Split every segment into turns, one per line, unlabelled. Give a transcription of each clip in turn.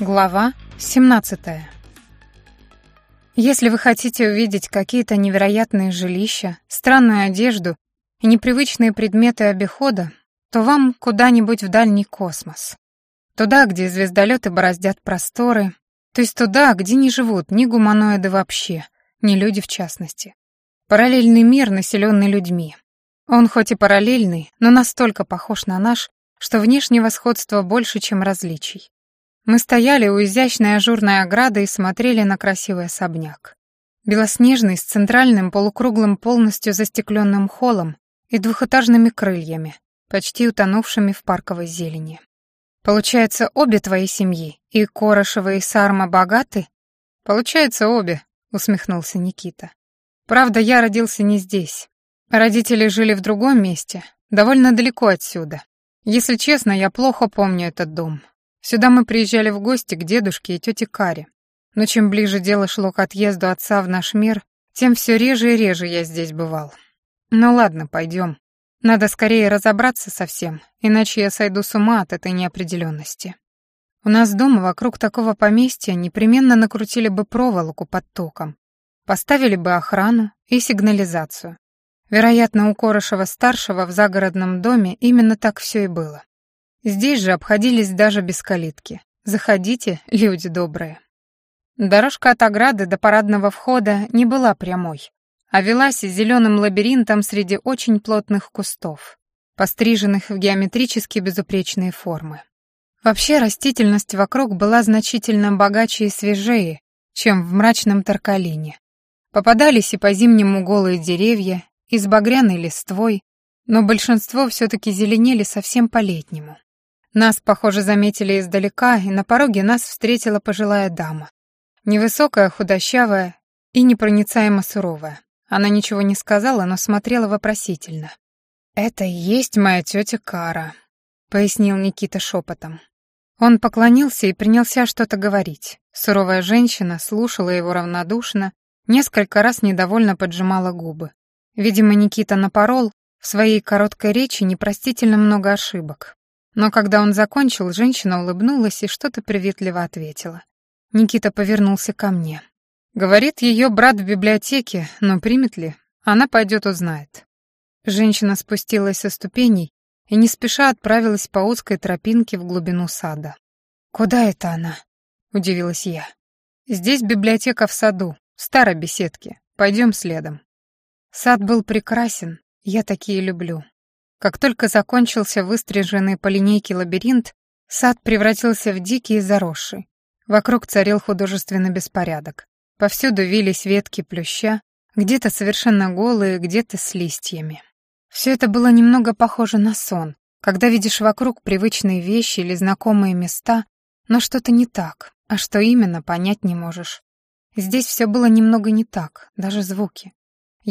Глава 17. Если вы хотите увидеть какие-то невероятные жилища, странную одежду и непривычные предметы обихода, то вам куда-нибудь в дальний космос. Туда, где звездолеты бороздят просторы, то есть туда, где не живут ни гуманоиды вообще, ни люди в частности. Параллельный мир, населенный людьми. Он хоть и параллельный, но настолько похож на наш, что внешнего сходства больше, чем различий. Мы стояли у изящной ажурной ограды и смотрели на красивый особняк. Белоснежный, с центральным полукруглым полностью застекленным холлом и двухэтажными крыльями, почти утонувшими в парковой зелени. «Получается, обе твои семьи, и Корошева, и Сарма, богаты?» «Получается, обе», — усмехнулся Никита. «Правда, я родился не здесь. Родители жили в другом месте, довольно далеко отсюда. Если честно, я плохо помню этот дом. Сюда мы приезжали в гости к дедушке и тете Каре. Но чем ближе дело шло к отъезду отца в наш мир, тем все реже и реже я здесь бывал. Ну ладно, пойдем. Надо скорее разобраться со всем, иначе я сойду с ума от этой неопределенности. У нас дома вокруг такого поместья непременно накрутили бы проволоку под током, поставили бы охрану и сигнализацию. Вероятно, у Корошева-старшего в загородном доме именно так все и было. Здесь же обходились даже без калитки. Заходите, люди добрые. Дорожка от ограды до парадного входа не была прямой, а велась зеленым лабиринтом среди очень плотных кустов, постриженных в геометрически безупречные формы. Вообще растительность вокруг была значительно богаче и свежее, чем в мрачном Таркалине. Попадались и по-зимнему голые деревья, и с багряной листвой, но большинство все-таки зеленели совсем по-летнему. Нас, похоже, заметили издалека, и на пороге нас встретила пожилая дама. Невысокая, худощавая и непроницаемо суровая. Она ничего не сказала, но смотрела вопросительно. «Это и есть моя тетя Кара», — пояснил Никита шепотом. Он поклонился и принялся что-то говорить. Суровая женщина слушала его равнодушно, несколько раз недовольно поджимала губы. Видимо, Никита напорол в своей короткой речи непростительно много ошибок. Но когда он закончил, женщина улыбнулась и что-то приветливо ответила. Никита повернулся ко мне. Говорит, ее брат в библиотеке, но примет ли? Она пойдет узнает. Женщина спустилась со ступеней и не спеша отправилась по узкой тропинке в глубину сада. «Куда это она?» — удивилась я. «Здесь библиотека в саду, в старой беседке. Пойдем следом». Сад был прекрасен, я такие люблю. Как только закончился выстриженный по линейке лабиринт, сад превратился в дикий и заросший. Вокруг царил художественный беспорядок. Повсюду вились ветки плюща, где-то совершенно голые, где-то с листьями. Все это было немного похоже на сон, когда видишь вокруг привычные вещи или знакомые места, но что-то не так, а что именно, понять не можешь. Здесь все было немного не так, даже звуки.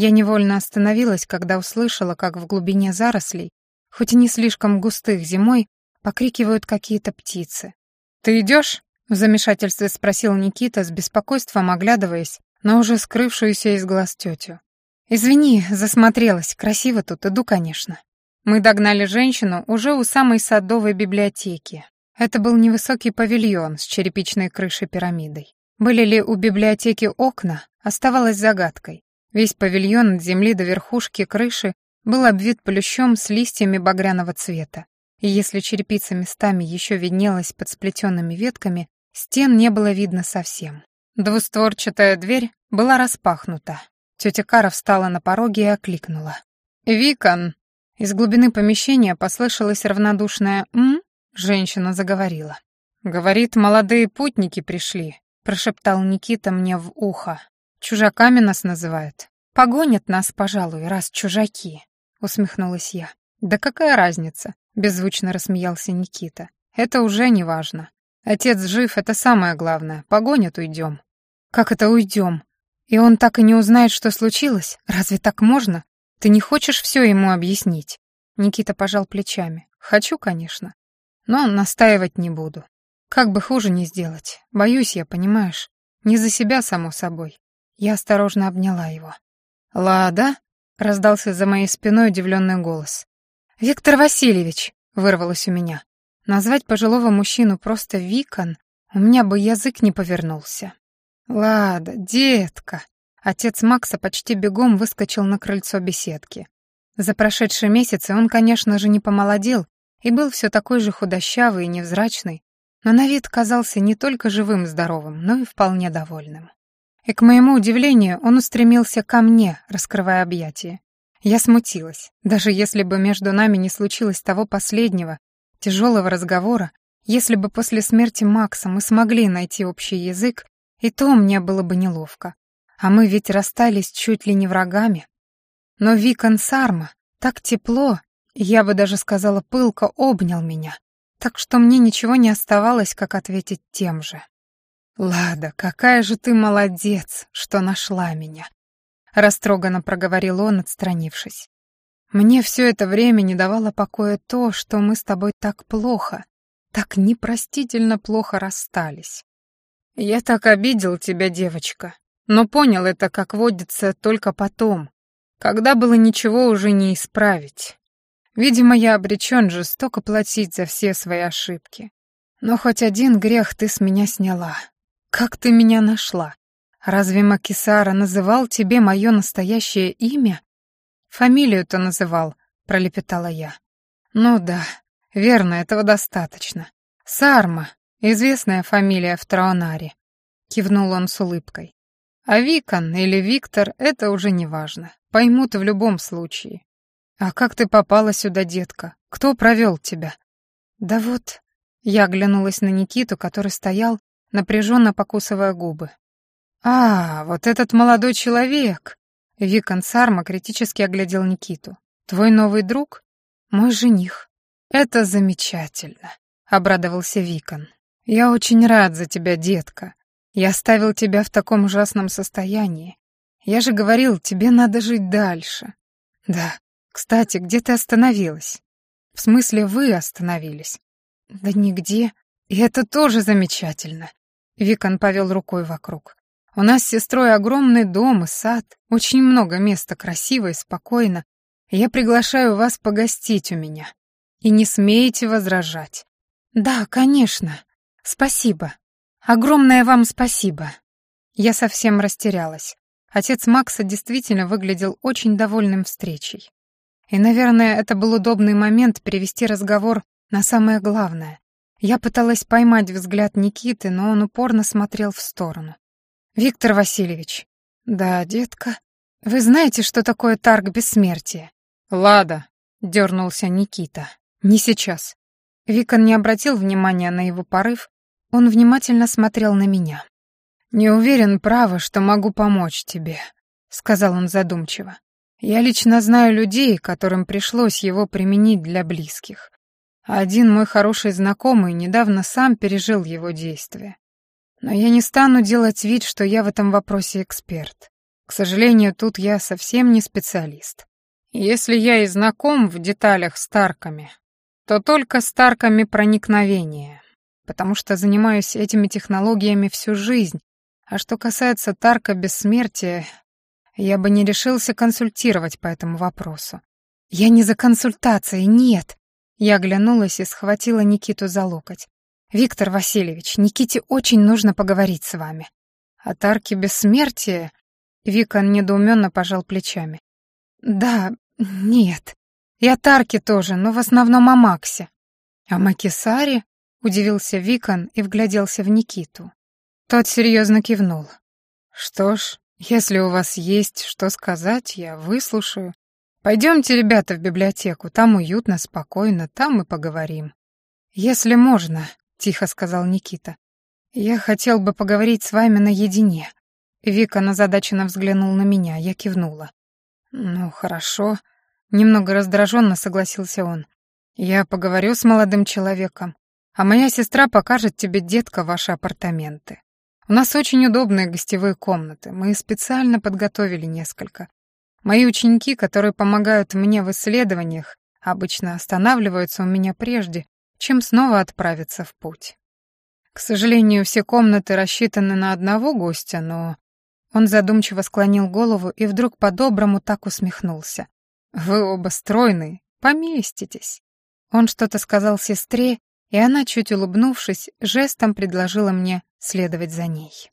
Я невольно остановилась, когда услышала, как в глубине зарослей, хоть и не слишком густых зимой, покрикивают какие-то птицы. «Ты идешь?» — в замешательстве спросил Никита, с беспокойством оглядываясь на уже скрывшуюся из глаз тетю. «Извини, засмотрелась, красиво тут, иду, конечно». Мы догнали женщину уже у самой садовой библиотеки. Это был невысокий павильон с черепичной крышей пирамидой. Были ли у библиотеки окна, оставалось загадкой. Весь павильон от земли до верхушки крыши был обвит плющом с листьями багряного цвета. И если черепица местами еще виднелась под сплетенными ветками, стен не было видно совсем. Двустворчатая дверь была распахнута. Тетя Кара встала на пороге и окликнула. «Викон!» Из глубины помещения послышалось равнодушное «м?» Женщина заговорила. «Говорит, молодые путники пришли», — прошептал Никита мне в ухо. Чужаками нас называют. Погонят нас, пожалуй, раз чужаки, усмехнулась я. Да какая разница? беззвучно рассмеялся Никита. Это уже не важно. Отец жив, это самое главное. Погонят, уйдем. Как это уйдем? И он так и не узнает, что случилось? Разве так можно? Ты не хочешь все ему объяснить? Никита пожал плечами. Хочу, конечно. Но настаивать не буду. Как бы хуже не сделать. Боюсь я, понимаешь? Не за себя, само собой. Я осторожно обняла его. «Лада?» — раздался за моей спиной удивленный голос. «Виктор Васильевич!» — вырвалось у меня. Назвать пожилого мужчину просто Викон у меня бы язык не повернулся. Ладно, детка. Отец Макса почти бегом выскочил на крыльцо беседки. За прошедшие месяцы он, конечно же, не помолодел и был все такой же худощавый и невзрачный, но на вид казался не только живым-здоровым, но и вполне довольным. И, к моему удивлению, он устремился ко мне, раскрывая объятия. Я смутилась. Даже если бы между нами не случилось того последнего, тяжелого разговора, если бы после смерти Макса мы смогли найти общий язык, и то мне было бы неловко. А мы ведь расстались чуть ли не врагами. Но Викон Сарма так тепло, я бы даже сказала пылко, обнял меня, так что мне ничего не оставалось, как ответить тем же. «Лада, какая же ты молодец, что нашла меня!» — растроганно проговорил он, отстранившись. «Мне все это время не давало покоя то, что мы с тобой так плохо, так непростительно плохо расстались. Я так обидел тебя, девочка, но понял это, как водится, только потом, когда было ничего уже не исправить. Видимо, я обречен жестоко платить за все свои ошибки. Но хоть один грех ты с меня сняла. Как ты меня нашла? Разве Макисара называл тебе мое настоящее имя? Фамилию-то называл, пролепетала я. Ну да, верно, этого достаточно. Сарма, известная фамилия в Траонаре. Кивнул он с улыбкой. А Викон или Виктор — это уже не важно. Поймут в любом случае. А как ты попала сюда, детка? Кто провел тебя? Да вот... Я оглянулась на Никиту, который стоял, напряженно покусывая губы. «А, вот этот молодой человек!» Викон Сарма критически оглядел Никиту. «Твой новый друг? Мой жених». «Это замечательно», — обрадовался Викон. «Я очень рад за тебя, детка. Я оставил тебя в таком ужасном состоянии. Я же говорил, тебе надо жить дальше». «Да. Кстати, где ты остановилась?» «В смысле, вы остановились?» «Да нигде. И это тоже замечательно. Викон повел рукой вокруг. «У нас с сестрой огромный дом и сад, очень много места красиво и спокойно. Я приглашаю вас погостить у меня. И не смеете возражать». «Да, конечно. Спасибо. Огромное вам спасибо». Я совсем растерялась. Отец Макса действительно выглядел очень довольным встречей. И, наверное, это был удобный момент перевести разговор на самое главное. Я пыталась поймать взгляд Никиты, но он упорно смотрел в сторону. «Виктор Васильевич». «Да, детка. Вы знаете, что такое тарг бессмертия?» «Лада», — дернулся Никита. «Не сейчас». Викон не обратил внимания на его порыв, он внимательно смотрел на меня. «Не уверен, право, что могу помочь тебе», — сказал он задумчиво. «Я лично знаю людей, которым пришлось его применить для близких. Один мой хороший знакомый недавно сам пережил его действие. Но я не стану делать вид, что я в этом вопросе эксперт. К сожалению, тут я совсем не специалист. Если я и знаком в деталях с тарками, то только с тарками проникновения, потому что занимаюсь этими технологиями всю жизнь, а что касается тарка бессмертия, я бы не решился консультировать по этому вопросу. Я не за консультацией, нет. Я оглянулась и схватила Никиту за локоть. «Виктор Васильевич, Никите очень нужно поговорить с вами». «От арки бессмертия?» Викон недоуменно пожал плечами. «Да, нет. И от арки тоже, но в основном о Максе». «О Макисаре?» — удивился Викон и вгляделся в Никиту. Тот серьезно кивнул. «Что ж, если у вас есть что сказать, я выслушаю. Пойдемте, ребята, в библиотеку, там уютно, спокойно, там мы поговорим. Если можно, тихо сказал Никита. Я хотел бы поговорить с вами наедине. Вика назадаченно взглянул на меня, я кивнула. Ну, хорошо, немного раздраженно согласился он. Я поговорю с молодым человеком, а моя сестра покажет тебе, детка, ваши апартаменты. У нас очень удобные гостевые комнаты. Мы специально подготовили несколько. Мои ученики, которые помогают мне в исследованиях, обычно останавливаются у меня прежде, чем снова отправиться в путь. К сожалению, все комнаты рассчитаны на одного гостя, но... Он задумчиво склонил голову и вдруг по-доброму так усмехнулся. «Вы оба стройные, поместитесь». Он что-то сказал сестре, и она, чуть улыбнувшись, жестом предложила мне следовать за ней.